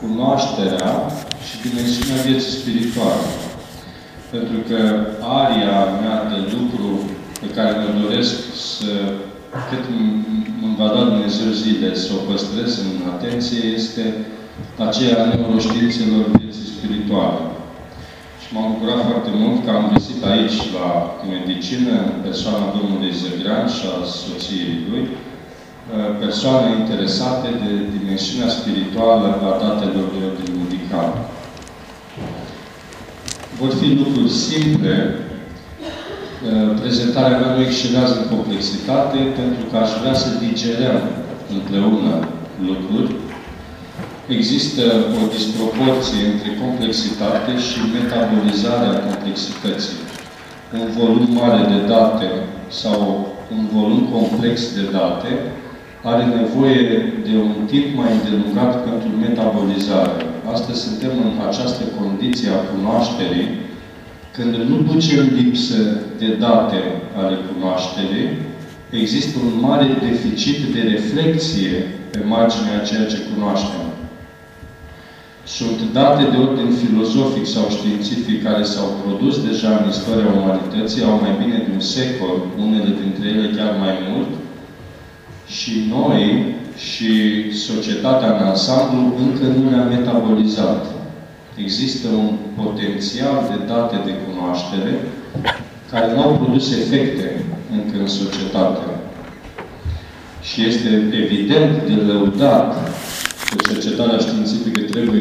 cunoașterea și dimensiunea vieții spirituale. Pentru că aria mea de lucru pe care mă doresc să, cât îmi va da Dumnezeu zile, să o păstrez în atenție, este aceea a neuroștiințelor vieții spirituale. Și m-am bucurat foarte mult că am găsit aici, la medicină, persoana domnului Zăgran și a soției lui, persoane interesate de dimensiunea spirituală a datelor de ordine medical. Vor fi lucruri simple, prezentarea mea nu excelează în complexitate, pentru că aș vrea să digerăm împreună lucruri. Există o disproporție între complexitate și metabolizarea complexității. Un volum mare de date sau un volum complex de date are nevoie de un timp mai îndelungat pentru metabolizare. Astăzi suntem în această condiție a cunoașterii, când nu ducem lipsă de date ale cunoașterii, există un mare deficit de reflexie pe marginea ceea ce cunoaștem. Sunt date de ordin filozofic sau științific care s-au produs deja în istoria umanității, au mai bine de un secol, unele dintre ele chiar mai mult, și noi și societatea în ansamblu încă nu le-am metabolizat. Există un potențial de date de cunoaștere care nu au produs efecte încă în societate. Și este evident de lăudat că cercetarea științifică trebuie